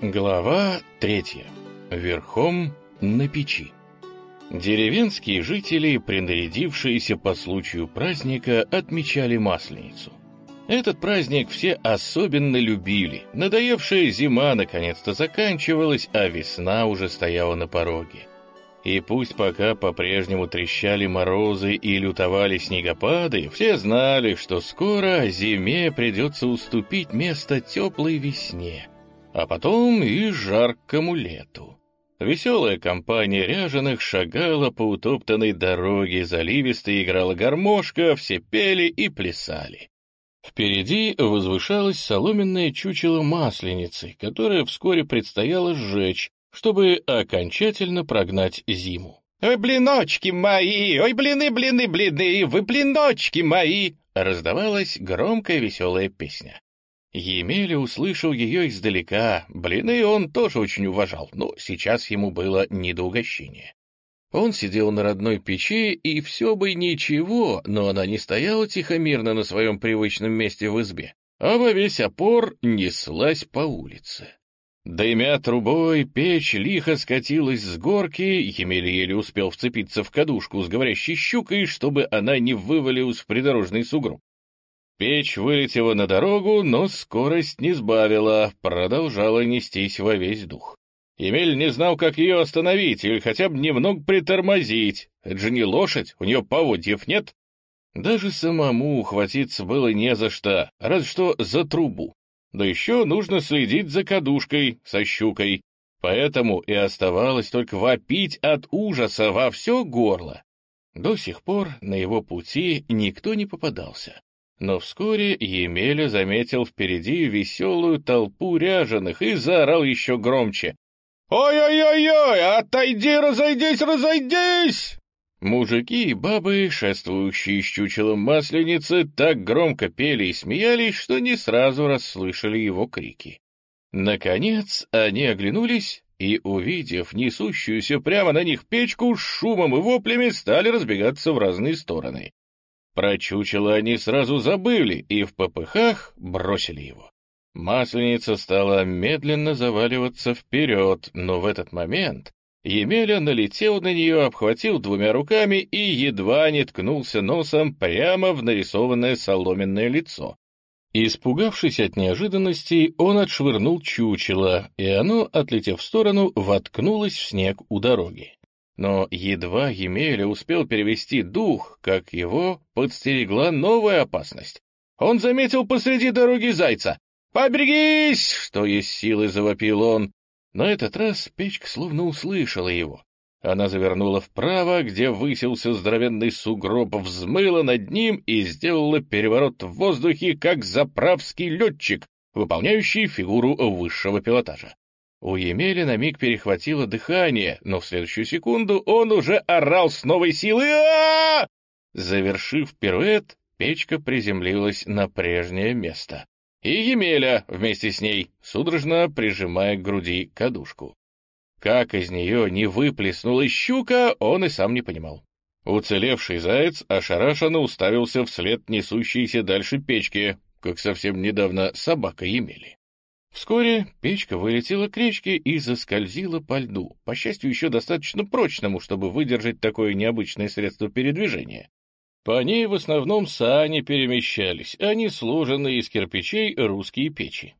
Глава третья. Верхом на печи. Деревенские жители, принарядившиеся по случаю праздника, отмечали Масленицу. Этот праздник все особенно любили. Надоевшая зима наконец-то заканчивалась, а весна уже стояла на пороге. И пусть пока по-прежнему трещали морозы и лютовали снегопады, все знали, что скоро зиме придется уступить место теплой весне, а потом и жаркому лету. Веселая компания ряженых шагала по утоптанной дороге, заливисто играла гармошка, все пели и плясали. Впереди возвышалось соломенное чучело масленицы, которое вскоре предстояло сжечь, чтобы окончательно прогнать зиму. «Ой, блиночки мои! Ой, блины, блины, блины! Вы блиночки мои!» раздавалась громкая веселая песня. Емеля услышал ее издалека, блины он тоже очень уважал, но сейчас ему было не до угощения. Он сидел на родной печи, и все бы ничего, но она не стояла тихо-мирно на своем привычном месте в избе, а во весь опор неслась по улице. Дымя трубой, печь лихо скатилась с горки, Емель еле успел вцепиться в кадушку с говорящей щукой, чтобы она не вывалилась в придорожный сугроб. Печь вылетела на дорогу, но скорость не сбавила, продолжала нестись во весь дух. Емель не знал, как ее остановить или хотя бы немного притормозить. Это же не лошадь, у нее поводьев нет. Даже самому ухватиться было не за что, разве что за трубу. Да еще нужно следить за кадушкой со щукой. Поэтому и оставалось только вопить от ужаса во все горло. До сих пор на его пути никто не попадался. Но вскоре Емеля заметил впереди веселую толпу ряженых и заорал еще громче. «Ой-ой-ой-ой! Отойди, разойдись, разойдись!» Мужики и бабы, шествующие с чучелом масленицы, так громко пели и смеялись, что не сразу расслышали его крики. Наконец они оглянулись и, увидев несущуюся прямо на них печку, с шумом и воплями стали разбегаться в разные стороны. Про чучело они сразу забыли и в попыхах бросили его. Масленица стала медленно заваливаться вперед, но в этот момент Емеля налетел на нее, обхватил двумя руками и едва не ткнулся носом прямо в нарисованное соломенное лицо. Испугавшись от неожиданности, он отшвырнул чучело, и оно, отлетев в сторону, воткнулось в снег у дороги. Но едва Емеля успел перевести дух, как его подстерегла новая опасность. Он заметил посреди дороги зайца. «Поберегись!» — что есть силы, завопил он. На этот раз печка словно услышала его. Она завернула вправо, где высился здоровенный сугроб, взмыла над ним и сделала переворот в воздухе, как заправский летчик, выполняющий фигуру высшего пилотажа. У Емеля на миг перехватило дыхание, но в следующую секунду он уже орал с новой -а, Завершив пируэт, печка приземлилась на прежнее место. И Емеля вместе с ней, судорожно прижимая к груди кадушку. Как из нее не выплеснулась щука, он и сам не понимал. Уцелевший заяц ошарашенно уставился вслед несущейся дальше печки, как совсем недавно собака Емели. Вскоре печка вылетела к речке и заскользила по льду, по счастью, еще достаточно прочному, чтобы выдержать такое необычное средство передвижения. По ней в основном сани перемещались, а не сложенные из кирпичей русские печи.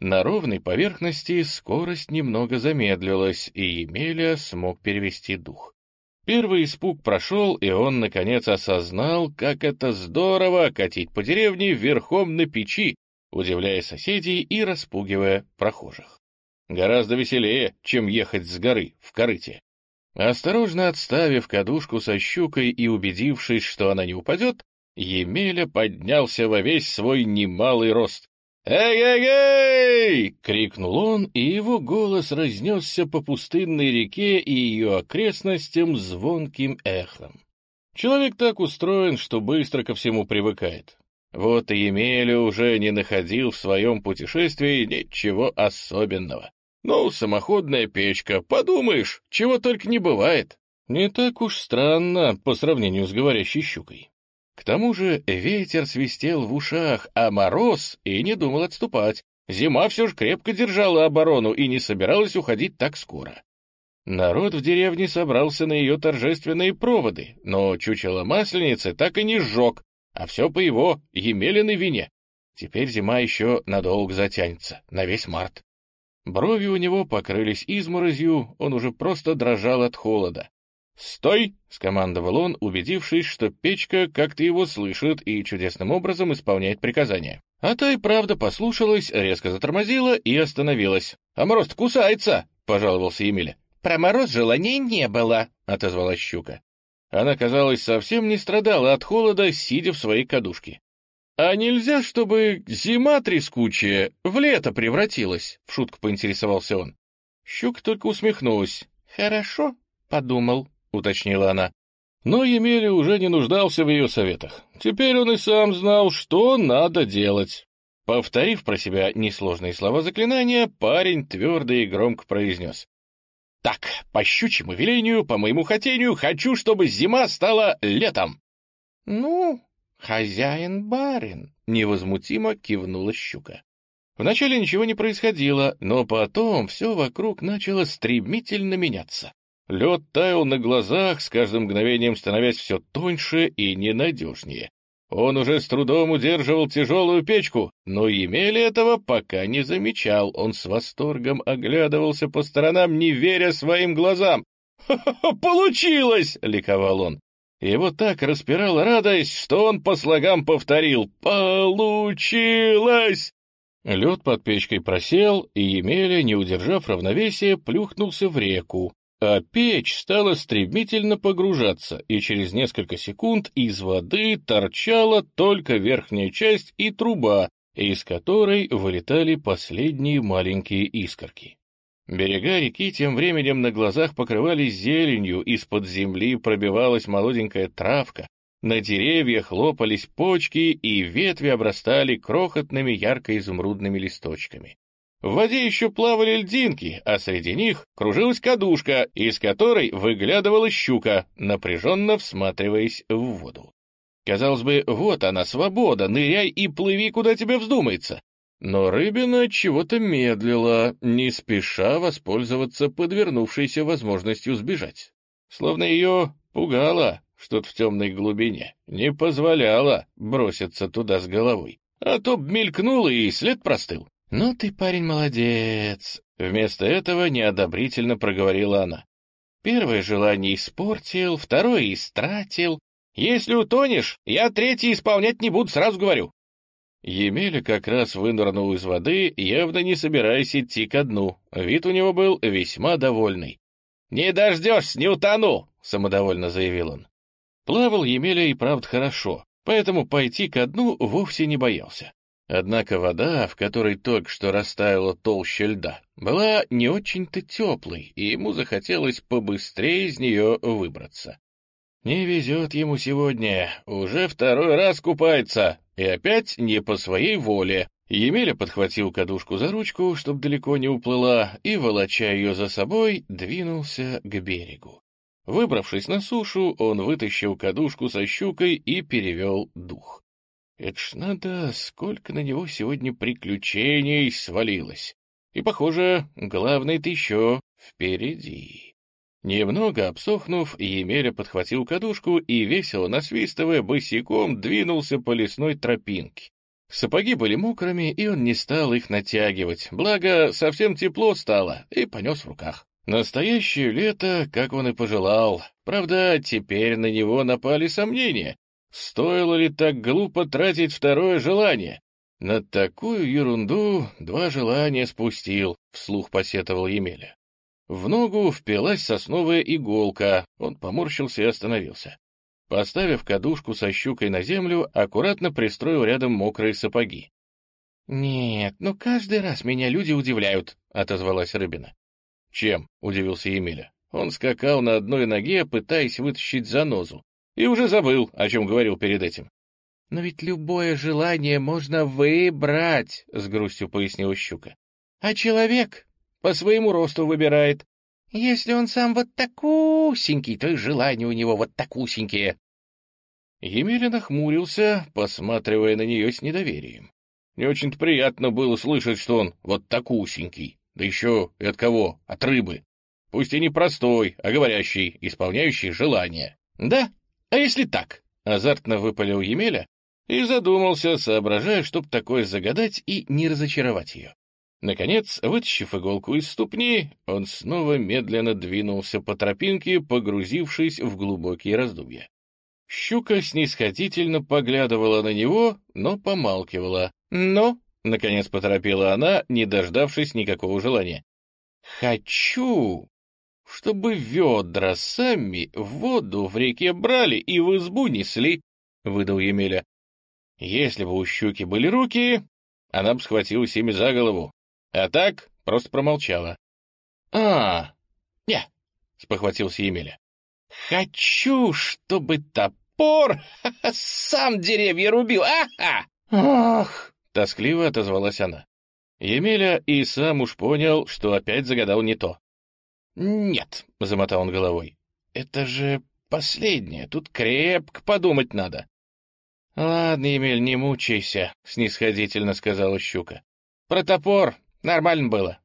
На ровной поверхности скорость немного замедлилась, и Емеля смог перевести дух. Первый испуг прошел, и он, наконец, осознал, как это здорово катить по деревне верхом на печи, удивляя соседей и распугивая прохожих. Гораздо веселее, чем ехать с горы в корыте. Осторожно отставив кадушку со щукой и убедившись, что она не упадет, Емеля поднялся во весь свой немалый рост. «Эй-эй-эй!» — крикнул он, и его голос разнесся по пустынной реке и ее окрестностям звонким эхом. Человек так устроен, что быстро ко всему привыкает. Вот и Емеля уже не находил в своем путешествии ничего особенного. Ну, самоходная печка, подумаешь, чего только не бывает. Не так уж странно по сравнению с говорящей щукой. К тому же ветер свистел в ушах, а мороз и не думал отступать. Зима все же крепко держала оборону и не собиралась уходить так скоро. Народ в деревне собрался на ее торжественные проводы, но чучело масленицы так и не сжег, а все по его Емелиной вине. Теперь зима еще надолго затянется, на весь март. Брови у него покрылись изморозью, он уже просто дрожал от холода. «Стой!» — скомандовал он, убедившись, что печка как-то его слышит и чудесным образом исполняет приказания. А та и правда послушалась, резко затормозила и остановилась. «А мороз кусается!» — пожаловался Емеля. «Про мороз желаний не было», — отозвалась щука. Она, казалось, совсем не страдала от холода, сидя в своей кадушке. «А нельзя, чтобы зима трескучая в лето превратилась?» — в шутку поинтересовался он. Щука только усмехнулась. «Хорошо», — подумал, — уточнила она. Но Емеля уже не нуждался в ее советах. Теперь он и сам знал, что надо делать. Повторив про себя несложные слова заклинания, парень твердо и громко произнес. «Так, по щучьему велению, по моему хотению, хочу, чтобы зима стала летом!» «Ну, хозяин-барин», — невозмутимо кивнула щука. Вначале ничего не происходило, но потом все вокруг начало стремительно меняться. Лед таял на глазах, с каждым мгновением становясь все тоньше и ненадежнее. Он уже с трудом удерживал тяжелую печку, но Емеля этого пока не замечал. Он с восторгом оглядывался по сторонам, не веря своим глазам. «Ха-ха-ха, получилось!» — ликовал он. Его так распирала радость, что он по слогам повторил «Получилось!». Лед под печкой просел, и Емеля, не удержав равновесия, плюхнулся в реку, а печь стала стремительно погружаться, и через несколько секунд из воды торчала только верхняя часть и труба, из которой вылетали последние маленькие искорки. Берега реки тем временем на глазах покрывались зеленью, из-под земли пробивалась молоденькая травка, на деревьях лопались почки, и ветви обрастали крохотными ярко-изумрудными листочками. В воде еще плавали льдинки, а среди них кружилась кадушка, из которой выглядывала щука, напряженно всматриваясь в воду. Казалось бы, вот она, свобода, ныряй и плыви, куда тебе вздумается. Но рыбина чего-то медлила, не спеша воспользоваться подвернувшейся возможностью сбежать. Словно ее пугало что-то в темной глубине, не позволяло броситься туда с головой. А то б мелькнуло и след простыл. «Ну ты, парень, молодец!» Вместо этого неодобрительно проговорила она. «Первое желание испортил, второе истратил. Если утонешь, я третье исполнять не буду, сразу говорю». Емеля как раз вынырнул из воды, явно не собираясь идти ко дну. Вид у него был весьма довольный. «Не дождешься, не утону!» — самодовольно заявил он. Плавал Емеля и правда хорошо, поэтому пойти ко дну вовсе не боялся. Однако вода, в которой только что растаяла толща льда, была не очень-то теплой, и ему захотелось побыстрее из нее выбраться. Не везет ему сегодня, уже второй раз купается, и опять не по своей воле. Емеля подхватил кадушку за ручку, чтоб далеко не уплыла, и, волоча ее за собой, двинулся к берегу. Выбравшись на сушу, он вытащил кадушку со щукой и перевел дух. Это ж надо, сколько на него сегодня приключений свалилось. И, похоже, главное-то еще впереди. Немного обсохнув, Емеля подхватил кадушку и, весело насвистывая, босиком двинулся по лесной тропинке. Сапоги были мокрыми, и он не стал их натягивать, благо совсем тепло стало, и понес в руках. Настоящее лето, как он и пожелал. Правда, теперь на него напали сомнения. Стоило ли так глупо тратить второе желание? На такую ерунду два желания спустил, вслух посетовал Емеля. В ногу впилась сосновая иголка, он поморщился и остановился. Поставив кадушку со щукой на землю, аккуратно пристроил рядом мокрые сапоги. «Нет, ну каждый раз меня люди удивляют», — отозвалась Рыбина. «Чем?» — удивился Емеля. Он скакал на одной ноге, пытаясь вытащить занозу и уже забыл, о чем говорил перед этим. — Но ведь любое желание можно выбрать, — с грустью пояснила щука. — А человек по своему росту выбирает. Если он сам вот такусенький, то и желания у него вот такусенькие. Емеля нахмурился, посматривая на нее с недоверием. Не очень-то приятно было слышать, что он вот такусенький. Да еще и от кого? От рыбы. Пусть и не простой, а говорящий, исполняющий желания. Да? А если так? Азартно выпалил Емеля и задумался, соображая, чтоб такое загадать и не разочаровать ее. Наконец, вытащив иголку из ступни, он снова медленно двинулся по тропинке, погрузившись в глубокие раздумья. Щука снисходительно поглядывала на него, но помалкивала. «Но», — наконец поторопила она, не дождавшись никакого желания, «хочу, чтобы ведра сами воду в реке брали и в избу несли», — выдал Емеля. «Если бы у щуки были руки, она бы схватилась ими за голову, а так просто промолчала». «А, не», — спохватился Емеля. «Хочу, чтобы топор сам деревья рубил, а-ха!» «Ах!» — тоскливо отозвалась она. Емеля и сам уж понял, что опять загадал не то. «Нет», — замотал он головой, — «это же последнее, тут крепко подумать надо». «Ладно, Емель, не мучайся», — снисходительно сказала щука. «Про топор нормально было».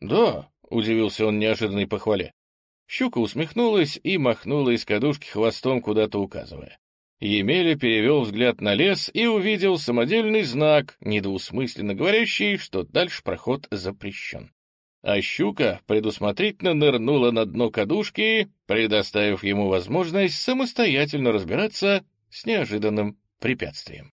«Да», — удивился он неожиданной похвале. Щука усмехнулась и махнула из кадушки хвостом, куда-то указывая. Емеля перевел взгляд на лес и увидел самодельный знак, недвусмысленно говорящий, что дальше проход запрещен. А щука предусмотрительно нырнула на дно кадушки, предоставив ему возможность самостоятельно разбираться с неожиданным препятствием.